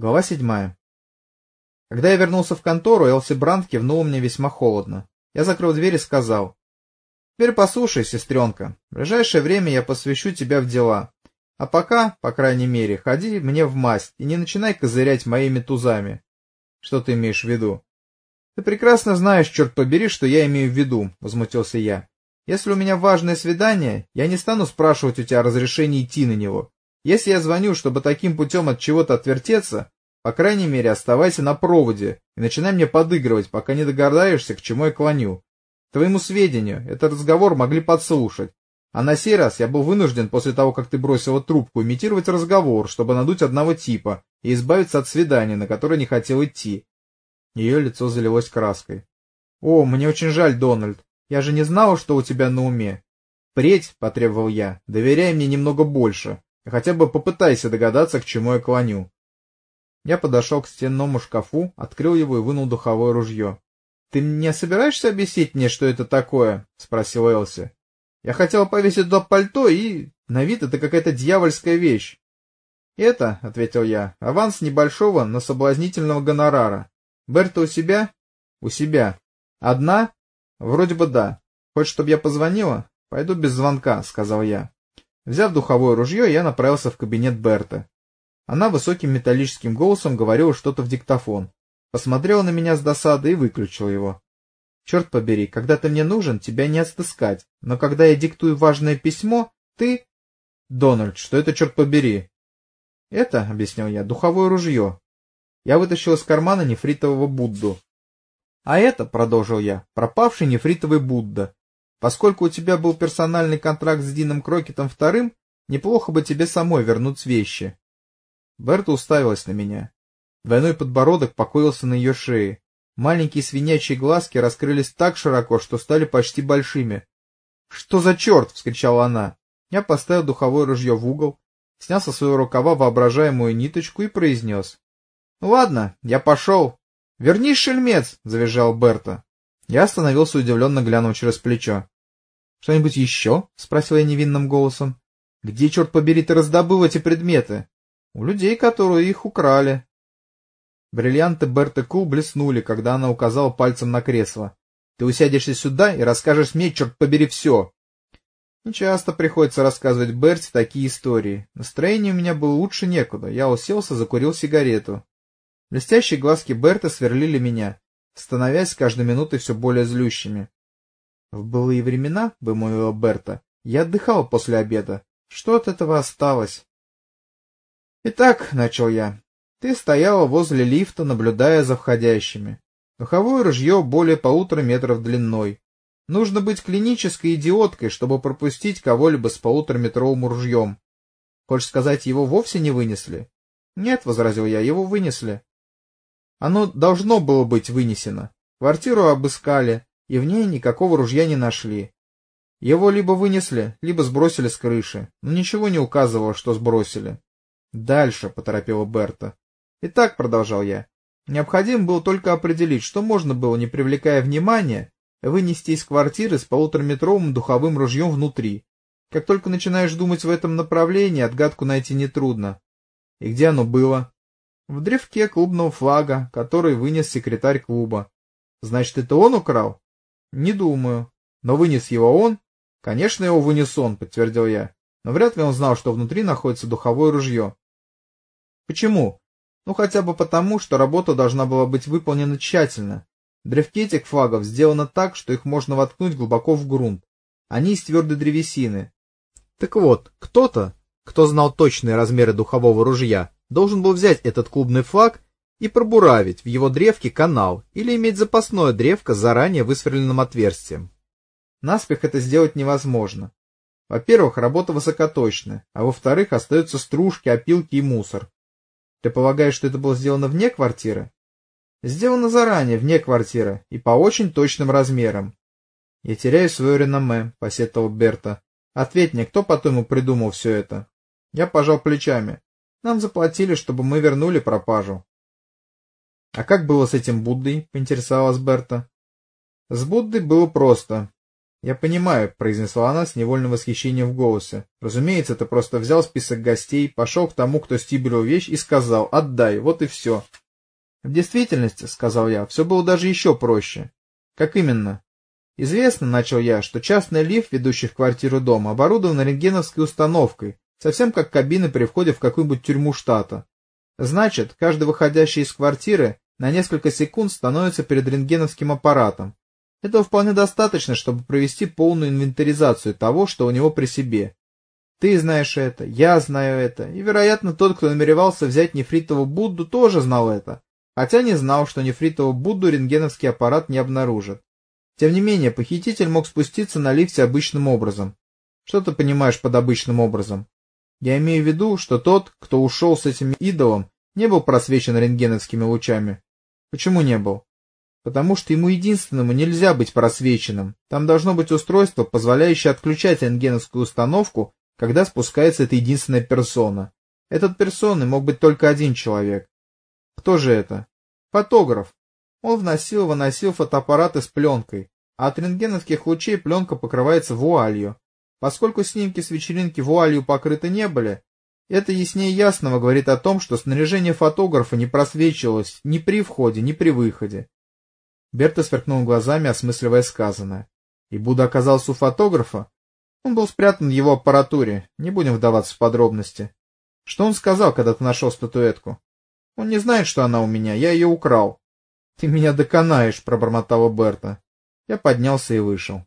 Глава седьмая. Когда я вернулся в контору, Элси Брандт кивнула мне весьма холодно. Я закрыл дверь и сказал. — Теперь послушай, сестренка, в ближайшее время я посвящу тебя в дела. А пока, по крайней мере, ходи мне в масть и не начинай козырять моими тузами. — Что ты имеешь в виду? — Ты прекрасно знаешь, черт побери, что я имею в виду, — возмутился я. — Если у меня важное свидание, я не стану спрашивать у тебя разрешения идти на него. Если я звоню, чтобы таким путем от чего-то отвертеться, по крайней мере, оставайся на проводе и начинай мне подыгрывать, пока не догадаешься, к чему я клоню. К твоему сведению, этот разговор могли подслушать. А на сей раз я был вынужден после того, как ты бросила трубку, имитировать разговор, чтобы надуть одного типа и избавиться от свидания, на которое не хотел идти. Ее лицо залилось краской. — О, мне очень жаль, Дональд. Я же не знала, что у тебя на уме. — Впредь, — потребовал я, — доверяй мне немного больше. Хотя бы попытайся догадаться, к чему я клоню. Я подошел к стенному шкафу, открыл его и вынул духовое ружье. — Ты не собираешься объяснить мне, что это такое? — спросил Элси. — Я хотел повесить туда пальто, и на вид это какая-то дьявольская вещь. — Это, — ответил я, — аванс небольшого, но соблазнительного гонорара. Берта у себя? — У себя. — Одна? — Вроде бы да. Хочешь, чтобы я позвонила? — Пойду без звонка, — сказал я. Взяв духовое ружье, я направился в кабинет Берты. Она высоким металлическим голосом говорила что-то в диктофон. Посмотрела на меня с досадой и выключила его. Черт побери, когда ты мне нужен, тебя не отстыскать, но когда я диктую важное письмо, ты... Дональд, что это, черт побери? Это, — объяснил я, — духовое ружье. Я вытащил из кармана нефритового Будду. А это, — продолжил я, — пропавший нефритовый Будда, Поскольку у тебя был персональный контракт с Дином Крокетом вторым, неплохо бы тебе самой вернуть вещи. Берта уставилась на меня. Двойной подбородок покоился на ее шее. Маленькие свинячьи глазки раскрылись так широко, что стали почти большими. — Что за черт? — вскричала она. Я поставил духовое ружье в угол, снял со своего рукава воображаемую ниточку и произнес. — Ну ладно, я пошел. — Вернись, шельмец! — завизжал Берта. Я остановился удивленно глянув через плечо. — Что-нибудь еще? — спросил я невинным голосом. — Где, черт побери, ты раздобыл эти предметы? — У людей, которые их украли. Бриллианты Берты Кул блеснули, когда она указала пальцем на кресло. — Ты усядешься сюда и расскажешь мне, черт побери, все. Не часто приходится рассказывать Берти такие истории. Настроение у меня было лучше некуда. Я уселся, закурил сигарету. Блестящие глазки Берты сверлили меня, становясь с каждой минутой все более злющими. В былые времена, — вымолвила Берта, — я отдыхал после обеда. Что от этого осталось? — Итак, — начал я, — ты стояла возле лифта, наблюдая за входящими. Духовое ружье более полутора метров длиной. Нужно быть клинической идиоткой, чтобы пропустить кого-либо с полутораметровым ружьем. Хочешь сказать, его вовсе не вынесли? — Нет, — возразил я, — его вынесли. Оно должно было быть вынесено. Квартиру обыскали, и в ней никакого ружья не нашли. Его либо вынесли, либо сбросили с крыши, но ничего не указывало, что сбросили. «Дальше», — поторопила Берта. «Итак», — продолжал я, — «необходимо было только определить, что можно было, не привлекая внимания, вынести из квартиры с полутораметровым духовым ружьем внутри. Как только начинаешь думать в этом направлении, отгадку найти нетрудно. И где оно было? В древке клубного флага, который вынес секретарь клуба. Значит, это он украл? Не думаю. Но вынес его он? Конечно, его вынес он, подтвердил я. Но вряд ли он знал, что внутри находится духовое ружье. Почему? Ну, хотя бы потому, что работа должна была быть выполнена тщательно. Древки этих флагов сделаны так, что их можно воткнуть глубоко в грунт. Они из твердой древесины. Так вот, кто-то, кто знал точные размеры духового ружья, должен был взять этот клубный флаг и пробуравить в его древке канал или иметь запасное древко с заранее высверленным отверстием. Наспех это сделать невозможно. Во-первых, работа высокоточная, а во-вторых, остаются стружки, опилки и мусор. Ты полагаешь, что это было сделано вне квартиры? Сделано заранее, вне квартиры, и по очень точным размерам. Я теряю свое реноме, посетовал Берта. Ответь мне, кто по-твоему придумал все это? Я пожал плечами. Нам заплатили, чтобы мы вернули пропажу. — А как было с этим Буддой? — поинтересовалась Берта. — С Буддой было просто. «Я понимаю», — произнесла она с невольным восхищением в голосе. «Разумеется, ты просто взял список гостей, пошел к тому, кто стибрил вещь, и сказал «отдай», вот и все». «В действительности», — сказал я, — «все было даже еще проще». «Как именно?» «Известно», — начал я, — что частный лифт, ведущий в квартиру дома, оборудован рентгеновской установкой, совсем как кабины при входе в какую-нибудь тюрьму штата. Значит, каждый выходящий из квартиры на несколько секунд становится перед рентгеновским аппаратом, этого вполне достаточно, чтобы провести полную инвентаризацию того, что у него при себе. Ты знаешь это, я знаю это, и, вероятно, тот, кто намеревался взять нефритового Будду, тоже знал это, хотя не знал, что нефритового Будду рентгеновский аппарат не обнаружит. Тем не менее, похититель мог спуститься на лифте обычным образом. Что ты понимаешь под обычным образом? Я имею в виду, что тот, кто ушел с этим идолом, не был просвечен рентгеновскими лучами. Почему не был? потому что ему единственному нельзя быть просвеченным. Там должно быть устройство, позволяющее отключать рентгеновскую установку, когда спускается эта единственная персона. Этот персоной мог быть только один человек. Кто же это? Фотограф. Он вносил-выносил фотоаппараты с пленкой, а от рентгеновских лучей пленка покрывается вуалью. Поскольку снимки с вечеринки вуалью покрыты не были, это яснее ясного говорит о том, что снаряжение фотографа не просвечивалось ни при входе, ни при выходе. Берта сверкнул глазами, осмысливая сказанное. И Будда оказался у фотографа? Он был спрятан в его аппаратуре, не будем вдаваться в подробности. Что он сказал, когда ты нашел статуэтку? Он не знает, что она у меня, я ее украл. Ты меня доконаешь, пробормотала Берта. Я поднялся и вышел.